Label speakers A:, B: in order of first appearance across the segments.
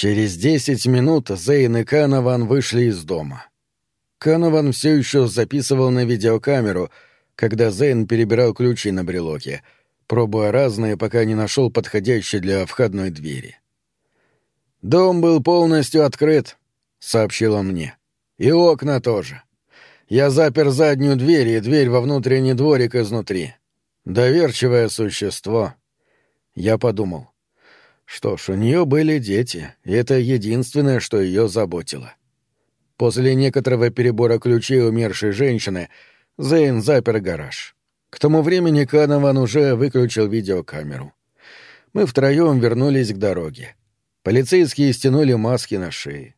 A: Через десять минут Зейн и Канован вышли из дома. Канован все еще записывал на видеокамеру, когда Зейн перебирал ключи на брелоке, пробуя разные, пока не нашел подходящий для входной двери. «Дом был полностью открыт», — сообщил он мне. «И окна тоже. Я запер заднюю дверь и дверь во внутренний дворик изнутри. Доверчивое существо». Я подумал. Что ж, у нее были дети, и это единственное, что ее заботило. После некоторого перебора ключей умершей женщины Зейн запер гараж. К тому времени Канован уже выключил видеокамеру. Мы втроем вернулись к дороге. Полицейские стянули маски на шее.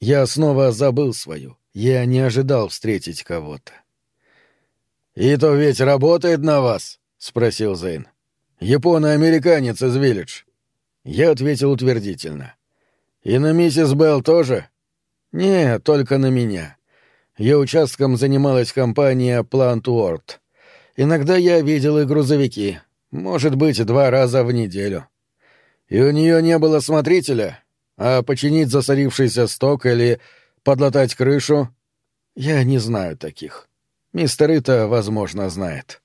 A: Я снова забыл свою. Я не ожидал встретить кого-то. «И то ведь работает на вас?» — спросил Зейн. «Японо-американец из Виллидж. Я ответил утвердительно. «И на миссис Белл тоже?» «Нет, только на меня. Ее участком занималась компания Плантуорт. Иногда я видел и грузовики. Может быть, два раза в неделю. И у нее не было смотрителя? А починить засорившийся сток или подлатать крышу? Я не знаю таких. Мистер Ита, возможно, знает».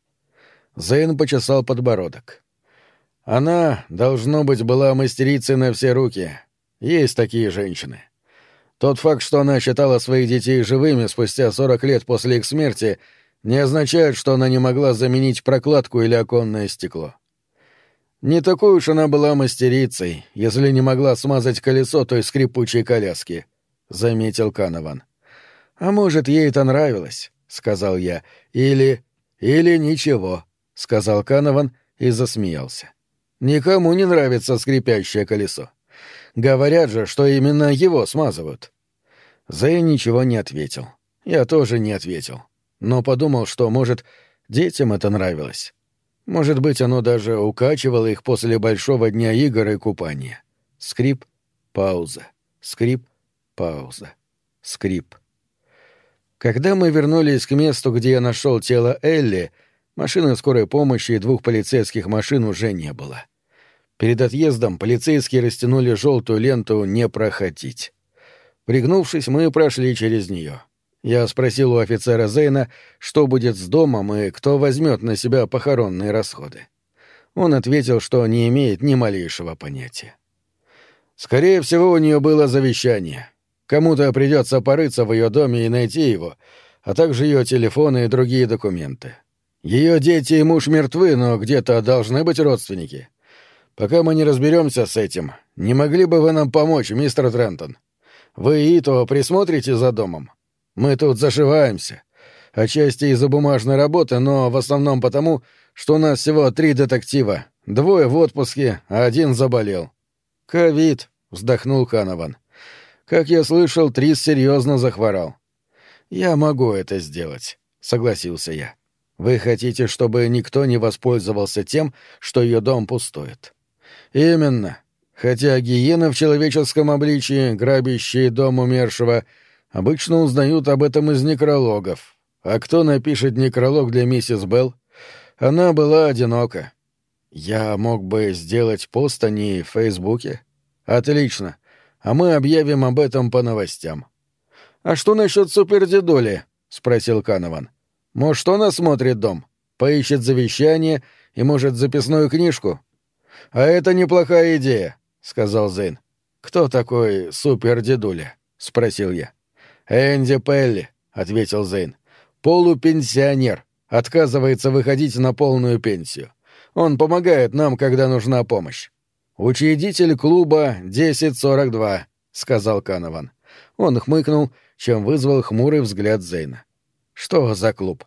A: Зейн почесал подбородок. Она, должно быть, была мастерицей на все руки. Есть такие женщины. Тот факт, что она считала своих детей живыми спустя 40 лет после их смерти, не означает, что она не могла заменить прокладку или оконное стекло. Не такой уж она была мастерицей, если не могла смазать колесо той скрипучей коляски, — заметил Канован. — А может, ей это нравилось, — сказал я. — Или... или ничего, — сказал Канован и засмеялся. Никому не нравится скрипящее колесо. Говорят же, что именно его смазывают. Зэй ничего не ответил. Я тоже не ответил. Но подумал, что, может, детям это нравилось. Может быть, оно даже укачивало их после большого дня игр и купания. Скрип, пауза, скрип, пауза, скрип. Когда мы вернулись к месту, где я нашел тело Элли, Машины скорой помощи и двух полицейских машин уже не было. Перед отъездом полицейские растянули желтую ленту «Не проходить». Пригнувшись, мы прошли через нее. Я спросил у офицера Зейна, что будет с домом и кто возьмет на себя похоронные расходы. Он ответил, что не имеет ни малейшего понятия. Скорее всего, у нее было завещание. Кому-то придется порыться в ее доме и найти его, а также ее телефоны и другие документы. Ее дети и муж мертвы, но где-то должны быть родственники. Пока мы не разберемся с этим, не могли бы вы нам помочь, мистер Трентон? Вы и то присмотрите за домом. Мы тут зашиваемся. Отчасти из-за бумажной работы, но в основном потому, что у нас всего три детектива. Двое в отпуске, а один заболел. «Ковид», — вздохнул Канован. «Как я слышал, Трис серьезно захворал». «Я могу это сделать», — согласился я. Вы хотите, чтобы никто не воспользовался тем, что ее дом пустует? Именно. Хотя гиены в человеческом обличии, грабящие дом умершего, обычно узнают об этом из некрологов. А кто напишет некролог для миссис Белл? Она была одинока. Я мог бы сделать пост о ней в Фейсбуке? Отлично. А мы объявим об этом по новостям. А что насчет супердедоли? спросил Канован. Может, он осмотрит дом, поищет завещание и, может, записную книжку? — А это неплохая идея, — сказал Зейн. — Кто такой супер-дедуля? — спросил я. — Энди Пелли, — ответил Зейн. — Полупенсионер, отказывается выходить на полную пенсию. Он помогает нам, когда нужна помощь. «Учредитель клуба 1042», — сказал Канован. Он хмыкнул, чем вызвал хмурый взгляд Зейна. «Что за клуб?»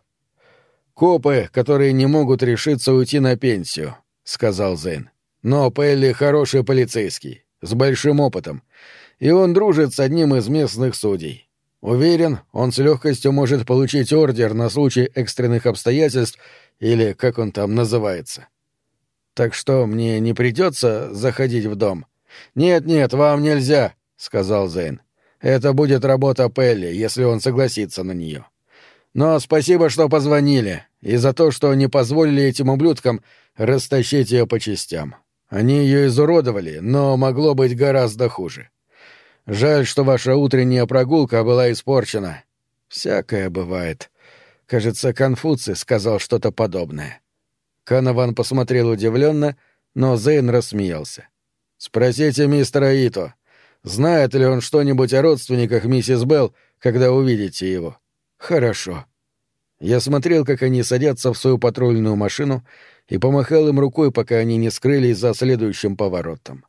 A: «Копы, которые не могут решиться уйти на пенсию», — сказал Зейн. «Но Пелли хороший полицейский, с большим опытом, и он дружит с одним из местных судей. Уверен, он с легкостью может получить ордер на случай экстренных обстоятельств или как он там называется. Так что мне не придется заходить в дом? Нет-нет, вам нельзя, сказал Зейн. Это будет работа Пелли, если он согласится на нее. Но спасибо, что позвонили, и за то, что не позволили этим ублюдкам растащить ее по частям. Они ее изуродовали, но могло быть гораздо хуже. Жаль, что ваша утренняя прогулка была испорчена. Всякое бывает. Кажется, Конфуций сказал что-то подобное. Канаван посмотрел удивленно, но Зейн рассмеялся. «Спросите мистера Ито, знает ли он что-нибудь о родственниках миссис Белл, когда увидите его?» «Хорошо». Я смотрел, как они садятся в свою патрульную машину, и помахал им рукой, пока они не скрылись за следующим поворотом.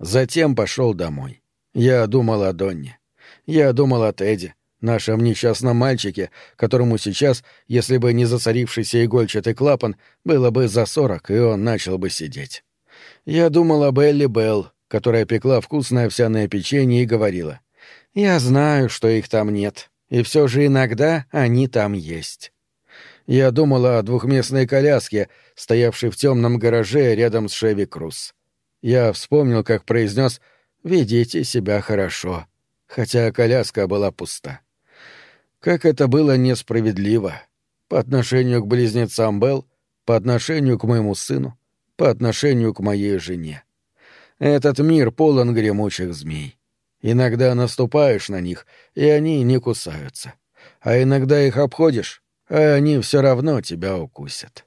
A: Затем пошел домой. Я думал о Донне. Я думал о Теде, нашем несчастном мальчике, которому сейчас, если бы не засорившийся игольчатый клапан, было бы за сорок, и он начал бы сидеть. Я думал об Элли Белл, которая пекла вкусное овсяное печенье и говорила. «Я знаю, что их там нет, и все же иногда они там есть». Я думал о двухместной коляске, стоявшей в темном гараже рядом с Шеви Круз. Я вспомнил, как произнес «Ведите себя хорошо», хотя коляска была пуста. Как это было несправедливо. По отношению к близнецам Белл, по отношению к моему сыну, по отношению к моей жене. Этот мир полон гремучих змей. Иногда наступаешь на них, и они не кусаются. А иногда их обходишь, а они все равно тебя укусят.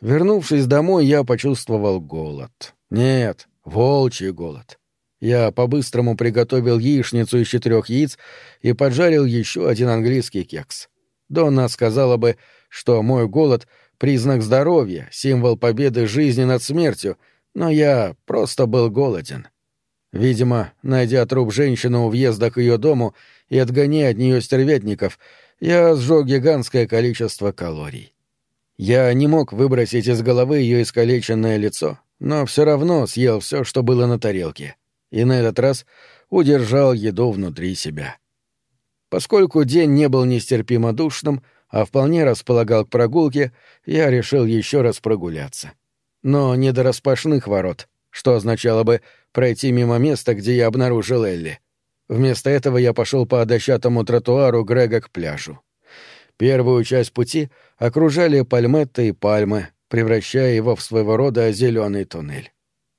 A: Вернувшись домой, я почувствовал голод. Нет, волчий голод. Я по-быстрому приготовил яичницу из четырех яиц и поджарил еще один английский кекс. Донна сказала бы, что мой голод — признак здоровья, символ победы жизни над смертью, но я просто был голоден. Видимо, найдя труп женщины у въезда к ее дому и отгоняя от нее стервятников, я сжег гигантское количество калорий. Я не мог выбросить из головы ее искалеченное лицо, но все равно съел все, что было на тарелке — и на этот раз удержал еду внутри себя. Поскольку день не был нестерпимо душным, а вполне располагал к прогулке, я решил еще раз прогуляться. Но не до распашных ворот, что означало бы пройти мимо места, где я обнаружил Элли. Вместо этого я пошел по дощатому тротуару Грега к пляжу. Первую часть пути окружали пальметты и пальмы, превращая его в своего рода зеленый туннель.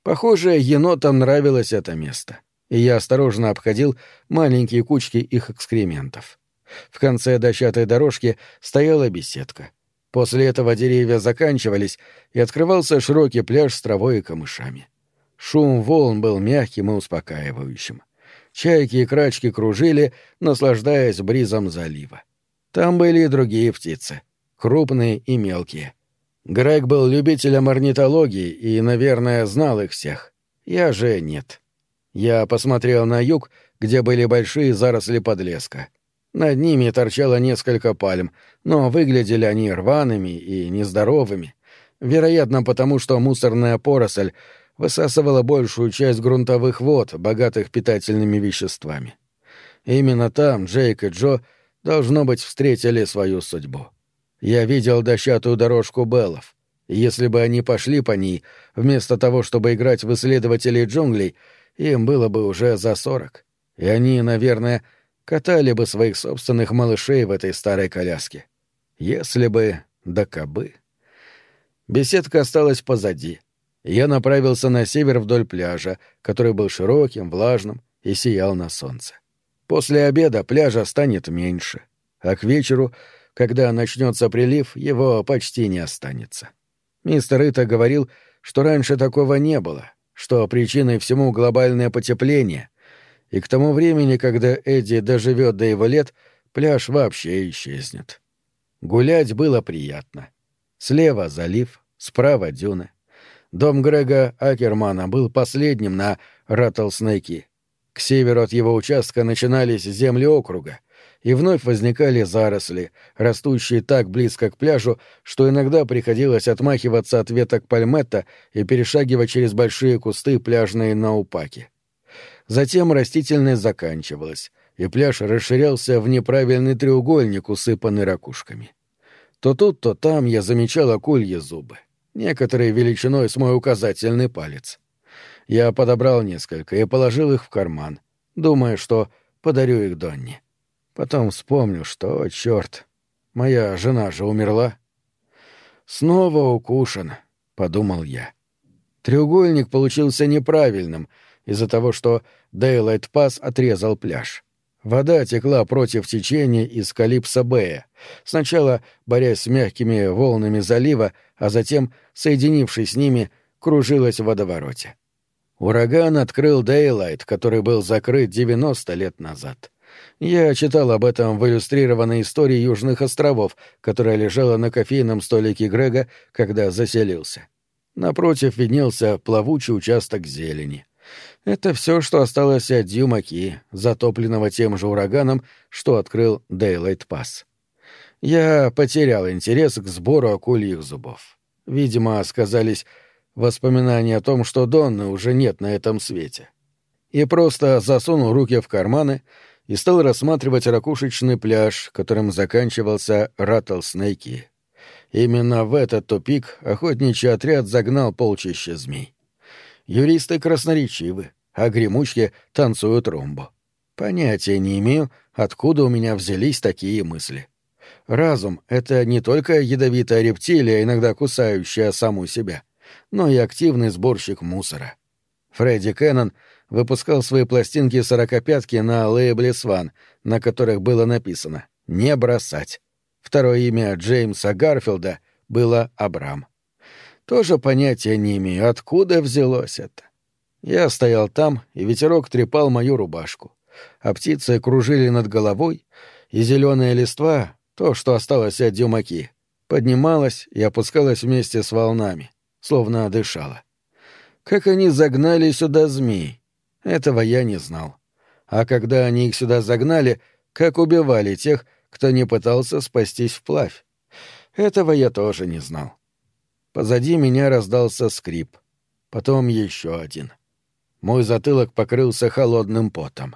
A: Похоже, енотам нравилось это место, и я осторожно обходил маленькие кучки их экскрементов. В конце дощатой дорожки стояла беседка. После этого деревья заканчивались, и открывался широкий пляж с травой и камышами. Шум волн был мягким и успокаивающим. Чайки и крачки кружили, наслаждаясь бризом залива. Там были и другие птицы, крупные и мелкие — Грег был любителем орнитологии и, наверное, знал их всех. Я же нет. Я посмотрел на юг, где были большие заросли подлеска. Над ними торчало несколько пальм, но выглядели они рваными и нездоровыми. Вероятно, потому что мусорная поросль высасывала большую часть грунтовых вод, богатых питательными веществами. Именно там Джейк и Джо, должно быть, встретили свою судьбу. Я видел дощатую дорожку Беллов. Если бы они пошли по ней, вместо того, чтобы играть в исследователей джунглей, им было бы уже за сорок. И они, наверное, катали бы своих собственных малышей в этой старой коляске. Если бы... да кабы. Беседка осталась позади. Я направился на север вдоль пляжа, который был широким, влажным и сиял на солнце. После обеда пляжа станет меньше, а к вечеру когда начнется прилив, его почти не останется. Мистер Ита говорил, что раньше такого не было, что причиной всему глобальное потепление, и к тому времени, когда Эдди доживет до его лет, пляж вообще исчезнет. Гулять было приятно. Слева залив, справа дюны. Дом Грега Акермана был последним на Раттлснейки. К северу от его участка начинались земли округа — и вновь возникали заросли, растущие так близко к пляжу, что иногда приходилось отмахиваться от веток пальметта и перешагивать через большие кусты пляжные наупаки. Затем растительность заканчивалась, и пляж расширялся в неправильный треугольник, усыпанный ракушками. То тут, то там я замечал акульи зубы, некоторые величиной с мой указательный палец. Я подобрал несколько и положил их в карман, думая, что подарю их Донни. Потом вспомнил, что, черт, моя жена же умерла. Снова укушен, подумал я. Треугольник получился неправильным, из-за того, что Дейлайт Пас отрезал пляж. Вода текла против течения из Калипсо-Бэя, сначала борясь с мягкими волнами залива, а затем, соединившись с ними, кружилась в водовороте. Ураган открыл Дейлайт, который был закрыт 90 лет назад. Я читал об этом в иллюстрированной истории Южных островов, которая лежала на кофейном столике Грега, когда заселился. Напротив виднелся плавучий участок зелени. Это все, что осталось от Дюмаки, затопленного тем же ураганом, что открыл Дейлайт Пасс. Я потерял интерес к сбору акульих зубов. Видимо, сказались воспоминания о том, что Донны уже нет на этом свете. И просто засунул руки в карманы и стал рассматривать ракушечный пляж, которым заканчивался Раттлснейки. Именно в этот тупик охотничий отряд загнал полчища змей. Юристы красноречивы, а гремучки танцуют ромбо. Понятия не имею, откуда у меня взялись такие мысли. Разум — это не только ядовитая рептилия, иногда кусающая саму себя, но и активный сборщик мусора. Фредди Кеннон выпускал свои пластинки сорокопятки на лейбле «Сван», на которых было написано «Не бросать». Второе имя Джеймса Гарфилда было Абрам. Тоже понятия не имею, откуда взялось это. Я стоял там, и ветерок трепал мою рубашку. А птицы кружили над головой, и зеленая листва, то, что осталось от дюмаки, поднималась и опускалась вместе с волнами, словно дышала. Как они загнали сюда змей, этого я не знал. А когда они их сюда загнали, как убивали тех, кто не пытался спастись вплавь. Этого я тоже не знал. Позади меня раздался скрип. Потом еще один. Мой затылок покрылся холодным потом.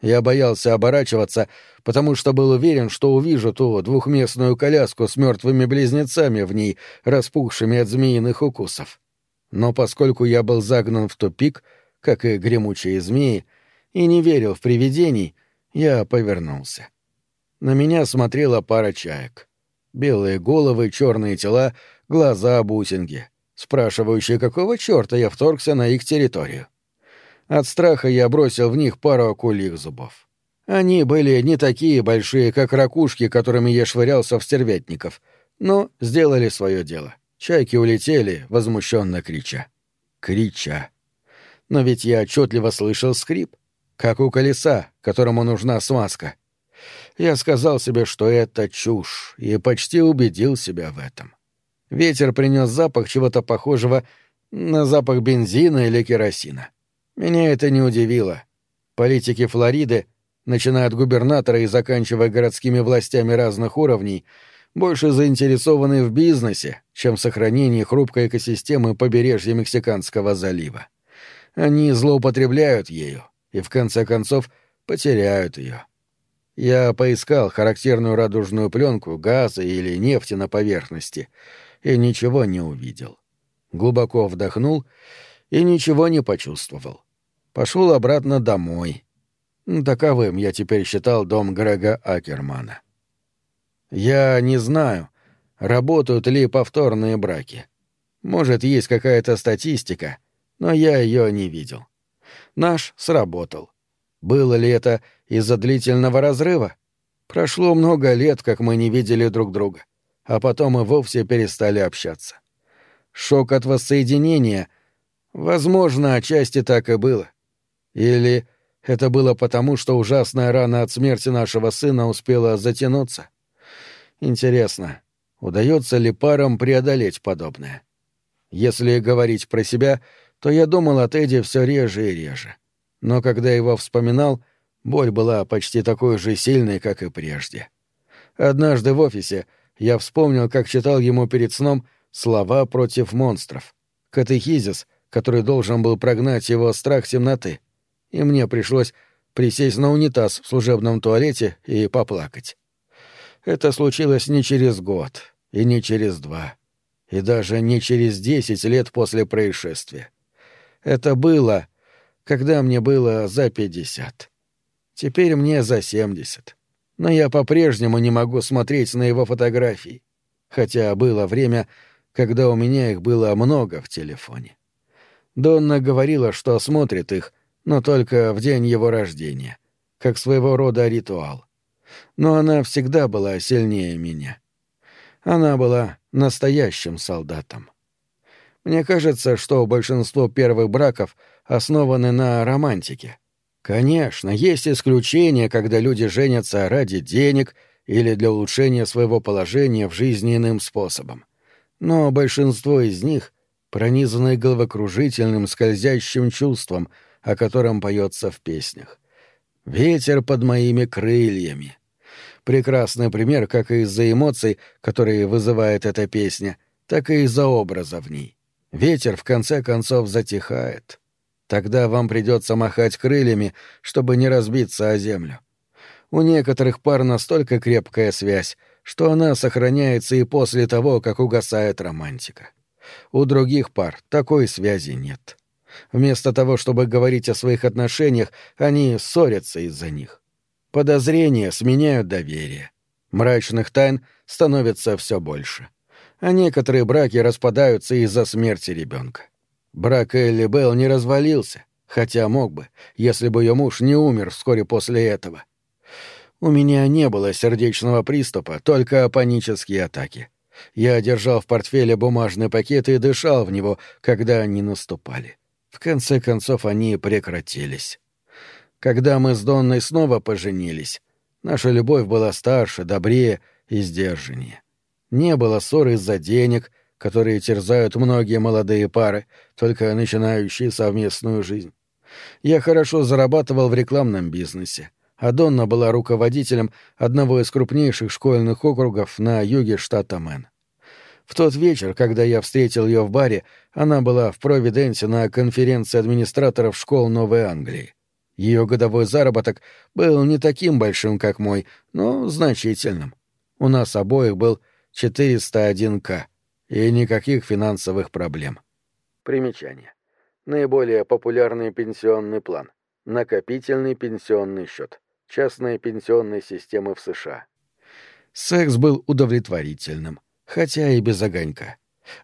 A: Я боялся оборачиваться, потому что был уверен, что увижу ту двухместную коляску с мертвыми близнецами в ней, распухшими от змеиных укусов. Но поскольку я был загнан в тупик, как и гремучие змеи, и не верил в привидений, я повернулся. На меня смотрела пара чаек. Белые головы, черные тела — глаза бусинги, спрашивающие, какого черта я вторгся на их территорию. От страха я бросил в них пару акульих зубов. Они были не такие большие, как ракушки, которыми я швырялся в стервятников, но сделали свое дело. Чайки улетели, возмущенно крича. Крича. Но ведь я отчетливо слышал скрип, как у колеса, которому нужна смазка. Я сказал себе, что это чушь, и почти убедил себя в этом. Ветер принес запах чего-то похожего на запах бензина или керосина. Меня это не удивило. Политики Флориды, начиная от губернатора и заканчивая городскими властями разных уровней, больше заинтересованы в бизнесе, чем в сохранении хрупкой экосистемы побережья Мексиканского залива. Они злоупотребляют ею и, в конце концов, потеряют ее. Я поискал характерную радужную пленку газа или нефти на поверхности — и ничего не увидел. Глубоко вдохнул и ничего не почувствовал. Пошел обратно домой. Таковым я теперь считал дом Грега Акермана. Я не знаю, работают ли повторные браки. Может, есть какая-то статистика, но я ее не видел. Наш сработал. Было ли это из-за длительного разрыва? Прошло много лет, как мы не видели друг друга а потом и вовсе перестали общаться. Шок от воссоединения, возможно, отчасти так и было. Или это было потому, что ужасная рана от смерти нашего сына успела затянуться? Интересно, удается ли парам преодолеть подобное? Если говорить про себя, то я думал о Теди все реже и реже. Но когда его вспоминал, боль была почти такой же сильной, как и прежде. Однажды в офисе — я вспомнил, как читал ему перед сном слова против монстров. Катехизис, который должен был прогнать его страх темноты. И мне пришлось присесть на унитаз в служебном туалете и поплакать. Это случилось не через год, и не через два, и даже не через десять лет после происшествия. Это было, когда мне было за пятьдесят. Теперь мне за семьдесят но я по-прежнему не могу смотреть на его фотографии, хотя было время, когда у меня их было много в телефоне. Донна говорила, что смотрит их, но только в день его рождения, как своего рода ритуал. Но она всегда была сильнее меня. Она была настоящим солдатом. Мне кажется, что большинство первых браков основаны на романтике. Конечно, есть исключения, когда люди женятся ради денег или для улучшения своего положения в жизни иным способом. Но большинство из них пронизаны головокружительным скользящим чувством — о котором поется в песнях. «Ветер под моими крыльями». Прекрасный пример как из-за эмоций, которые вызывает эта песня, так и из-за образа в ней. Ветер в конце концов затихает. Тогда вам придется махать крыльями, чтобы не разбиться о землю. У некоторых пар настолько крепкая связь, что она сохраняется и после того, как угасает романтика. У других пар такой связи нет. Вместо того, чтобы говорить о своих отношениях, они ссорятся из-за них. Подозрения сменяют доверие. Мрачных тайн становится все больше. А некоторые браки распадаются из-за смерти ребенка. Брак Элли Белл не развалился, хотя мог бы, если бы ее муж не умер вскоре после этого. У меня не было сердечного приступа, только панические атаки. Я держал в портфеле бумажный пакет и дышал в него, когда они наступали. В конце концов, они прекратились. Когда мы с Донной снова поженились, наша любовь была старше, добрее и сдержаннее. Не было ссор из-за денег, которые терзают многие молодые пары, только начинающие совместную жизнь. Я хорошо зарабатывал в рекламном бизнесе, а Донна была руководителем одного из крупнейших школьных округов на юге штата Мэн. В тот вечер, когда я встретил ее в баре, она была в Провиденсе на конференции администраторов школ Новой Англии. Ее годовой заработок был не таким большим, как мой, но значительным. У нас обоих был 401к, и никаких финансовых проблем. Примечание. Наиболее популярный пенсионный план. Накопительный пенсионный счет. Частные пенсионные системы в США. Секс был удовлетворительным хотя и без огонька.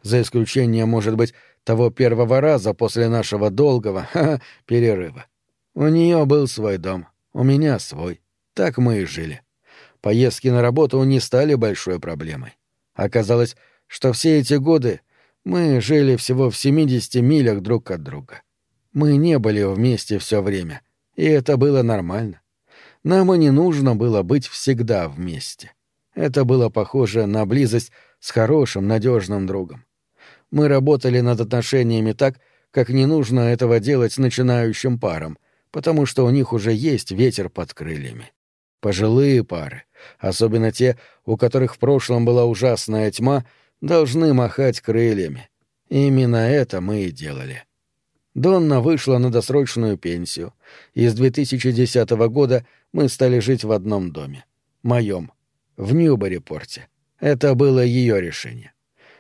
A: За исключением, может быть, того первого раза после нашего долгого ха, перерыва. У нее был свой дом, у меня свой. Так мы и жили. Поездки на работу не стали большой проблемой. Оказалось, что все эти годы мы жили всего в 70 милях друг от друга. Мы не были вместе все время, и это было нормально. Нам и не нужно было быть всегда вместе. Это было похоже на близость с хорошим, надежным другом. Мы работали над отношениями так, как не нужно этого делать начинающим парам, потому что у них уже есть ветер под крыльями. Пожилые пары, особенно те, у которых в прошлом была ужасная тьма, должны махать крыльями. И именно это мы и делали. Донна вышла на досрочную пенсию, и с 2010 года мы стали жить в одном доме. Моем. В Ньюбери-порте. Это было ее решение.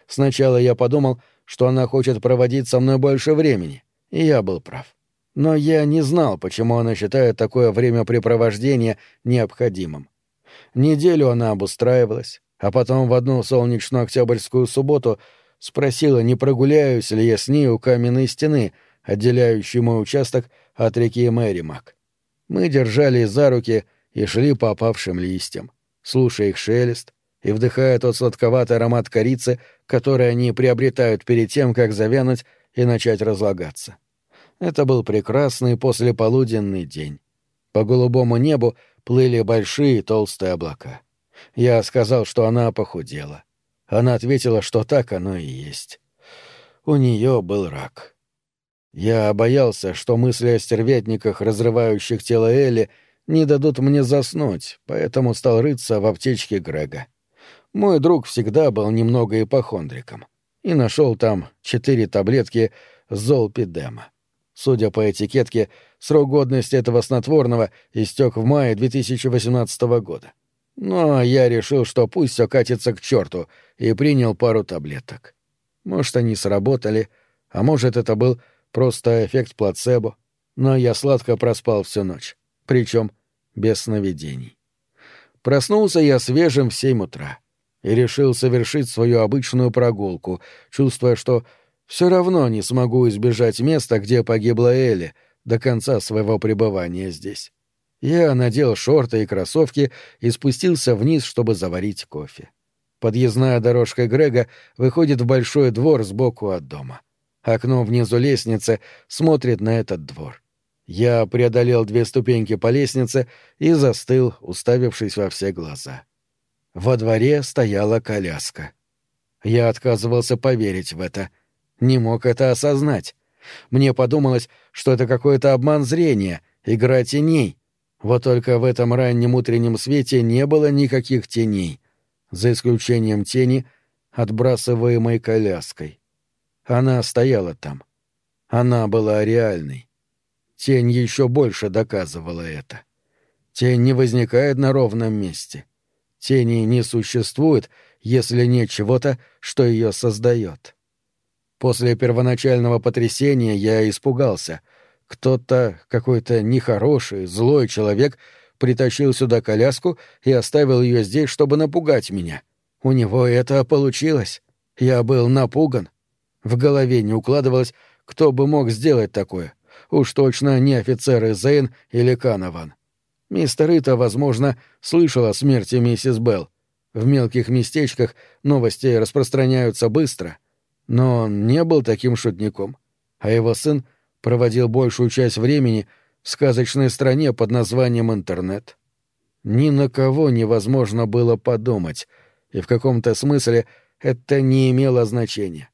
A: Сначала я подумал, что она хочет проводить со мной больше времени, и я был прав. Но я не знал, почему она считает такое времяпрепровождение необходимым. Неделю она обустраивалась, а потом в одну солнечную октябрьскую субботу спросила, не прогуляюсь ли я с ней у каменной стены, отделяющей мой участок от реки Мэримак. Мы держались за руки и шли по опавшим листьям, слушая их шелест, и вдыхая тот сладковатый аромат корицы, который они приобретают перед тем, как завянуть и начать разлагаться. Это был прекрасный послеполуденный день. По голубому небу плыли большие толстые облака. Я сказал, что она похудела. Она ответила, что так оно и есть. У нее был рак. Я боялся, что мысли о стервятниках, разрывающих тело Элли, не дадут мне заснуть, поэтому стал рыться в аптечке Грега. Мой друг всегда был немного ипохондриком и нашел там четыре таблетки золпидема. Судя по этикетке, срок годности этого снотворного истек в мае 2018 года. Но я решил, что пусть все катится к черту, и принял пару таблеток. Может, они сработали, а может, это был просто эффект плацебо, но я сладко проспал всю ночь, причем без сновидений. Проснулся я свежим в семь утра и решил совершить свою обычную прогулку, чувствуя, что все равно не смогу избежать места, где погибла Элли, до конца своего пребывания здесь. Я надел шорты и кроссовки и спустился вниз, чтобы заварить кофе. Подъездная дорожка Грега выходит в большой двор сбоку от дома. Окно внизу лестницы смотрит на этот двор. Я преодолел две ступеньки по лестнице и застыл, уставившись во все глаза. Во дворе стояла коляска. Я отказывался поверить в это. Не мог это осознать. Мне подумалось, что это какой-то обман зрения, игра теней. Вот только в этом раннем утреннем свете не было никаких теней, за исключением тени, отбрасываемой коляской. Она стояла там. Она была реальной. Тень еще больше доказывала это. Тень не возникает на ровном месте. Тени не существует, если нет чего-то, что ее создает. После первоначального потрясения я испугался. Кто-то, какой-то нехороший, злой человек притащил сюда коляску и оставил ее здесь, чтобы напугать меня. У него это получилось. Я был напуган. В голове не укладывалось, кто бы мог сделать такое. Уж точно не офицеры Зейн или Канован. Мистер Ита, возможно, слышал о смерти миссис Белл. В мелких местечках новости распространяются быстро. Но он не был таким шутником. А его сын проводил большую часть времени в сказочной стране под названием интернет. Ни на кого невозможно было подумать, и в каком-то смысле это не имело значения.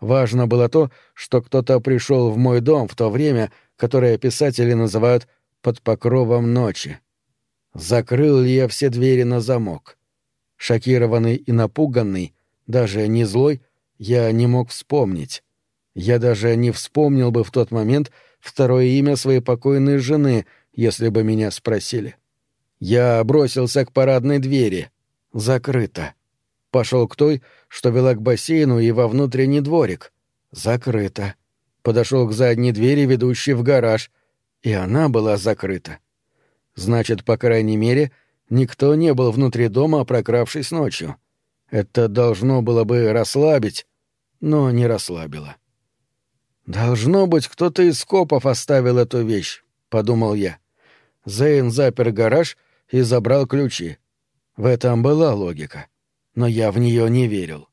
A: Важно было то, что кто-то пришел в мой дом в то время, которое писатели называют «под покровом ночи». Закрыл ли я все двери на замок? Шокированный и напуганный, даже не злой, я не мог вспомнить. Я даже не вспомнил бы в тот момент второе имя своей покойной жены, если бы меня спросили. Я бросился к парадной двери. Закрыто. Пошел к той, что вела к бассейну и во внутренний дворик. Закрыто. Подошел к задней двери, ведущей в гараж, и она была закрыта. Значит, по крайней мере, никто не был внутри дома, прокравшись ночью. Это должно было бы расслабить, но не расслабило. «Должно быть, кто-то из копов оставил эту вещь», — подумал я. Зейн запер гараж и забрал ключи. В этом была логика но я в нее не верил.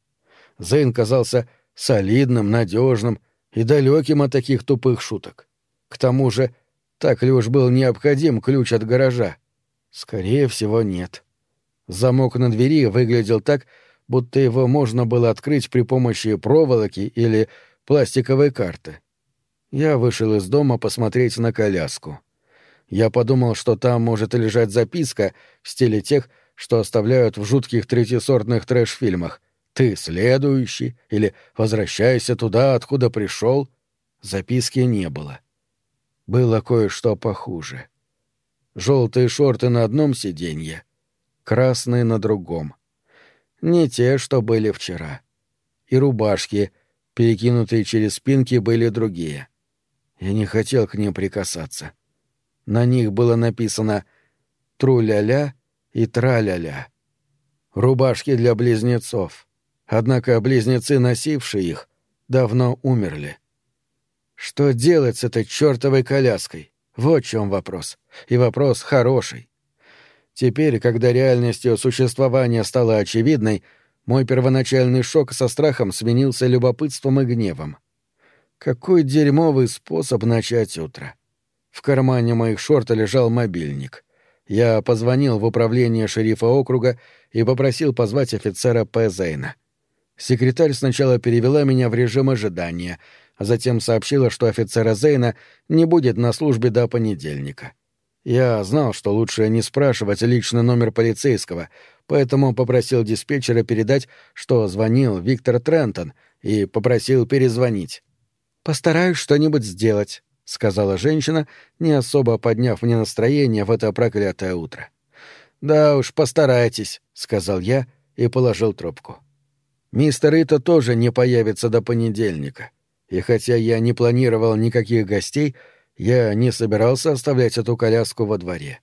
A: Зейн казался солидным, надежным и далеким от таких тупых шуток. К тому же, так ли уж был необходим ключ от гаража? Скорее всего, нет. Замок на двери выглядел так, будто его можно было открыть при помощи проволоки или пластиковой карты. Я вышел из дома посмотреть на коляску. Я подумал, что там может лежать записка в стиле тех, что оставляют в жутких третьесортных трэш-фильмах. «Ты следующий» или «Возвращайся туда, откуда пришел». Записки не было. Было кое-что похуже. Желтые шорты на одном сиденье, красные на другом. Не те, что были вчера. И рубашки, перекинутые через спинки, были другие. Я не хотел к ним прикасаться. На них было написано «Тру-ля-ля» и траля-ля. Рубашки для близнецов. Однако близнецы, носившие их, давно умерли. Что делать с этой чертовой коляской? Вот в чем вопрос. И вопрос хороший. Теперь, когда реальность ее существования стала очевидной, мой первоначальный шок со страхом сменился любопытством и гневом. Какой дерьмовый способ начать утро. В кармане моих шорт лежал мобильник. Я позвонил в управление шерифа округа и попросил позвать офицера П. Зейна. Секретарь сначала перевела меня в режим ожидания, а затем сообщила, что офицера Зейна не будет на службе до понедельника. Я знал, что лучше не спрашивать личный номер полицейского, поэтому попросил диспетчера передать, что звонил Виктор Трентон, и попросил перезвонить. «Постараюсь что-нибудь сделать», — сказала женщина, не особо подняв мне настроение в это проклятое утро. «Да уж, постарайтесь», — сказал я и положил трубку. Мистер Ита тоже не появится до понедельника. И хотя я не планировал никаких гостей, я не собирался оставлять эту коляску во дворе.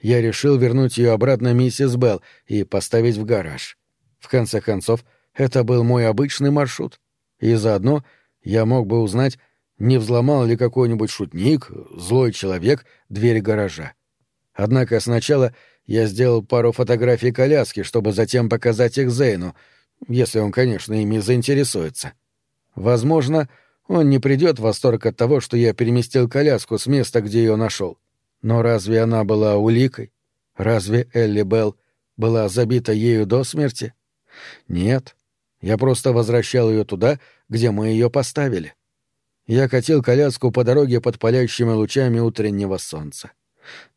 A: Я решил вернуть ее обратно миссис Белл и поставить в гараж. В конце концов, это был мой обычный маршрут. И заодно я мог бы узнать, не взломал ли какой-нибудь шутник, злой человек, дверь гаража. Однако сначала я сделал пару фотографий коляски, чтобы затем показать их Зейну, если он, конечно, ими заинтересуется. Возможно, он не придет в восторг от того, что я переместил коляску с места, где ее нашел. Но разве она была уликой? Разве Элли Белл была забита ею до смерти? Нет. Я просто возвращал ее туда, где мы ее поставили. Я катил коляску по дороге под палящими лучами утреннего солнца.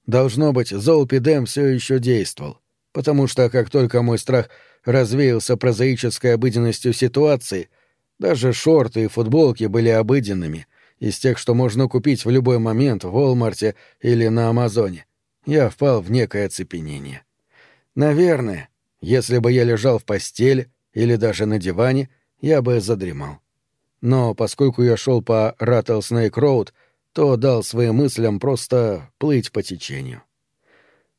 A: Должно быть, зоопидем все еще действовал, потому что как только мой страх развеялся прозаической обыденностью ситуации, даже шорты и футболки были обыденными, из тех, что можно купить в любой момент в Волмарте или на Амазоне. Я впал в некое оцепенение. Наверное, если бы я лежал в постели или даже на диване, я бы задремал. Но поскольку я шел по Раттлснейк-Роуд, то дал своим мыслям просто плыть по течению.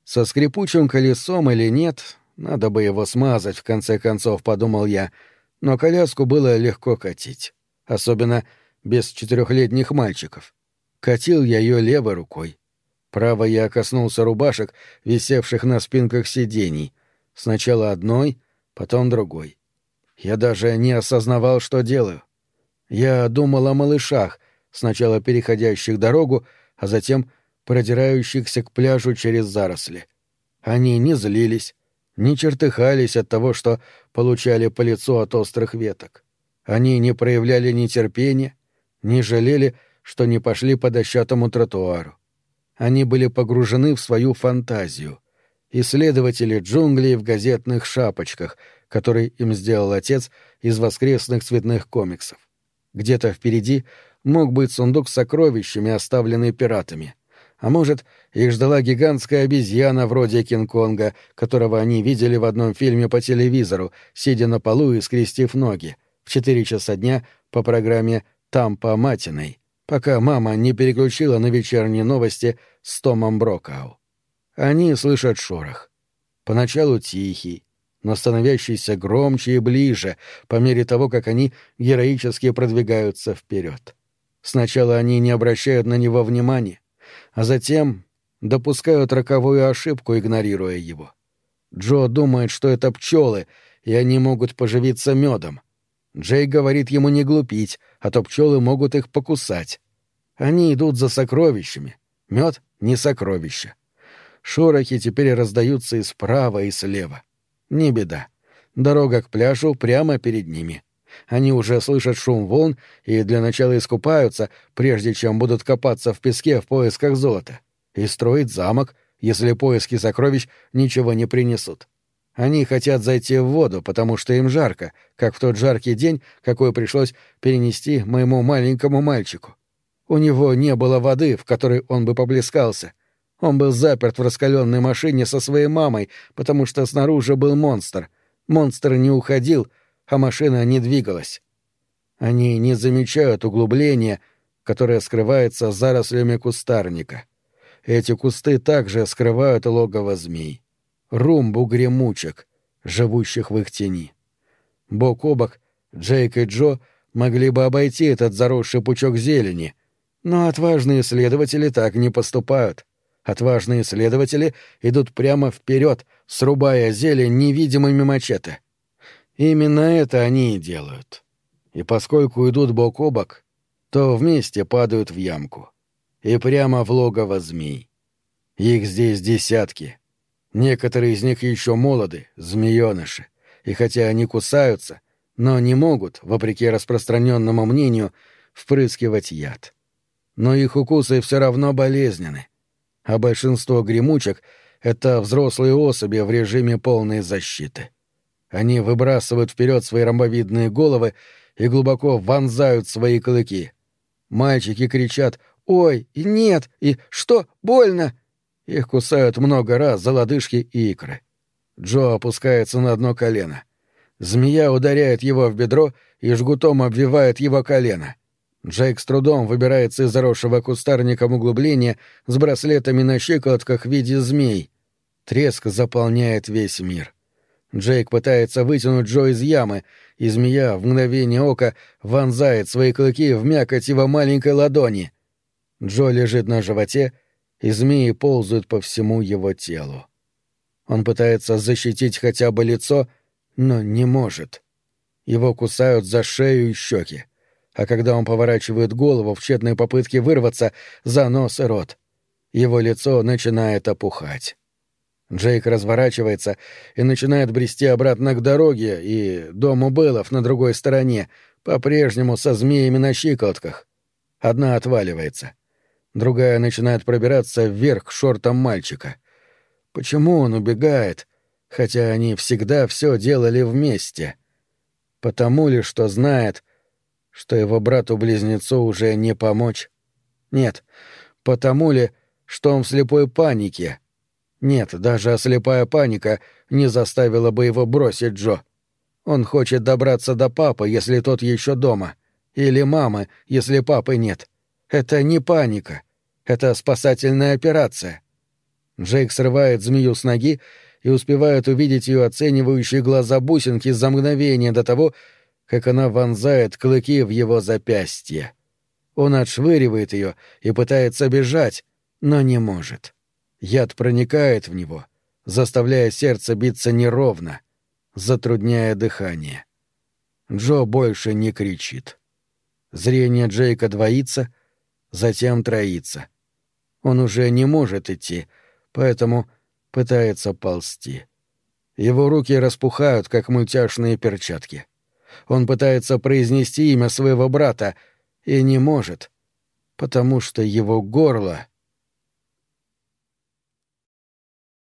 A: Со скрипучим колесом или нет, надо бы его смазать, в конце концов, подумал я, но коляску было легко катить, особенно без четырехлетних мальчиков. Катил я ее левой рукой. Правой я коснулся рубашек, висевших на спинках сидений, сначала одной, потом другой. Я даже не осознавал, что делаю. Я думал о малышах, сначала переходящих дорогу, а затем продирающихся к пляжу через заросли. Они не злились, не чертыхались от того, что получали по лицу от острых веток. Они не проявляли нетерпения, не жалели, что не пошли по дощатому тротуару. Они были погружены в свою фантазию. Исследователи джунглей в газетных шапочках, которые им сделал отец из воскресных цветных комиксов. Где-то впереди мог быть сундук с сокровищами, оставленный пиратами. А может, их ждала гигантская обезьяна вроде Кинг-Конга, которого они видели в одном фильме по телевизору, сидя на полу и скрестив ноги, в четыре часа дня по программе «Там по матиной», пока мама не переключила на вечерние новости с Томом Брокау. Они слышат шорох. Поначалу тихий, но становящийся громче и ближе по мере того, как они героически продвигаются вперед. Сначала они не обращают на него внимания, а затем допускают роковую ошибку, игнорируя его. Джо думает, что это пчелы, и они могут поживиться медом. Джей говорит ему не глупить, а то пчелы могут их покусать. Они идут за сокровищами. Мед — не сокровище. Шорохи теперь раздаются и справа, и слева. Не беда. Дорога к пляжу прямо перед ними. Они уже слышат шум волн и для начала искупаются, прежде чем будут копаться в песке в поисках золота. И строить замок, если поиски сокровищ ничего не принесут. Они хотят зайти в воду, потому что им жарко, как в тот жаркий день, какой пришлось перенести моему маленькому мальчику. У него не было воды, в которой он бы поблескался — он был заперт в раскаленной машине со своей мамой, потому что снаружи был монстр. Монстр не уходил, а машина не двигалась. Они не замечают углубления, которое скрывается зарослями кустарника. Эти кусты также скрывают логово змей. Румбу гремучек, живущих в их тени. Бок о бок Джейк и Джо могли бы обойти этот заросший пучок зелени, но отважные исследователи так не поступают. Отважные следователи идут прямо вперед, срубая зелень невидимыми мачете. Именно это они и делают. И поскольку идут бок о бок, то вместе падают в ямку. И прямо в логово змей. Их здесь десятки. Некоторые из них еще молоды, змееныши. И хотя они кусаются, но не могут, вопреки распространенному мнению, впрыскивать яд. Но их укусы все равно болезненны а большинство гремучек — это взрослые особи в режиме полной защиты. Они выбрасывают вперед свои ромбовидные головы и глубоко вонзают свои клыки. Мальчики кричат «Ой!» «Нет!» и «Что? Больно!» Их кусают много раз за лодыжки и икры. Джо опускается на одно колено. Змея ударяет его в бедро и жгутом обвивает его колено — Джейк с трудом выбирается из заросшего кустарником углубления с браслетами на щиколотках в виде змей. Треск заполняет весь мир. Джейк пытается вытянуть Джо из ямы, и змея в мгновение ока вонзает свои клыки в мякоть его маленькой ладони. Джо лежит на животе, и змеи ползают по всему его телу. Он пытается защитить хотя бы лицо, но не может. Его кусают за шею и щеки, а когда он поворачивает голову в тщетной попытке вырваться, за нос и рот. Его лицо начинает опухать. Джейк разворачивается и начинает брести обратно к дороге и дому Беллов на другой стороне, по-прежнему со змеями на щиколотках. Одна отваливается. Другая начинает пробираться вверх к шортам мальчика. Почему он убегает, хотя они всегда все делали вместе? Потому ли, что знает, что его брату-близнецу уже не помочь? Нет, потому ли, что он в слепой панике — нет, даже слепая паника не заставила бы его бросить Джо. Он хочет добраться до папы, если тот еще дома. Или мамы, если папы нет. Это не паника. Это спасательная операция. Джейк срывает змею с ноги и успевает увидеть ее оценивающие глаза бусинки за мгновение до того, как она вонзает клыки в его запястье. Он отшвыривает ее и пытается бежать, но не может. Яд проникает в него, заставляя сердце биться неровно, затрудняя дыхание. Джо больше не кричит. Зрение Джейка двоится, затем троится. Он уже не может идти, поэтому пытается ползти. Его руки распухают, как мультяшные перчатки. Он пытается произнести имя своего брата и не может, потому что его горло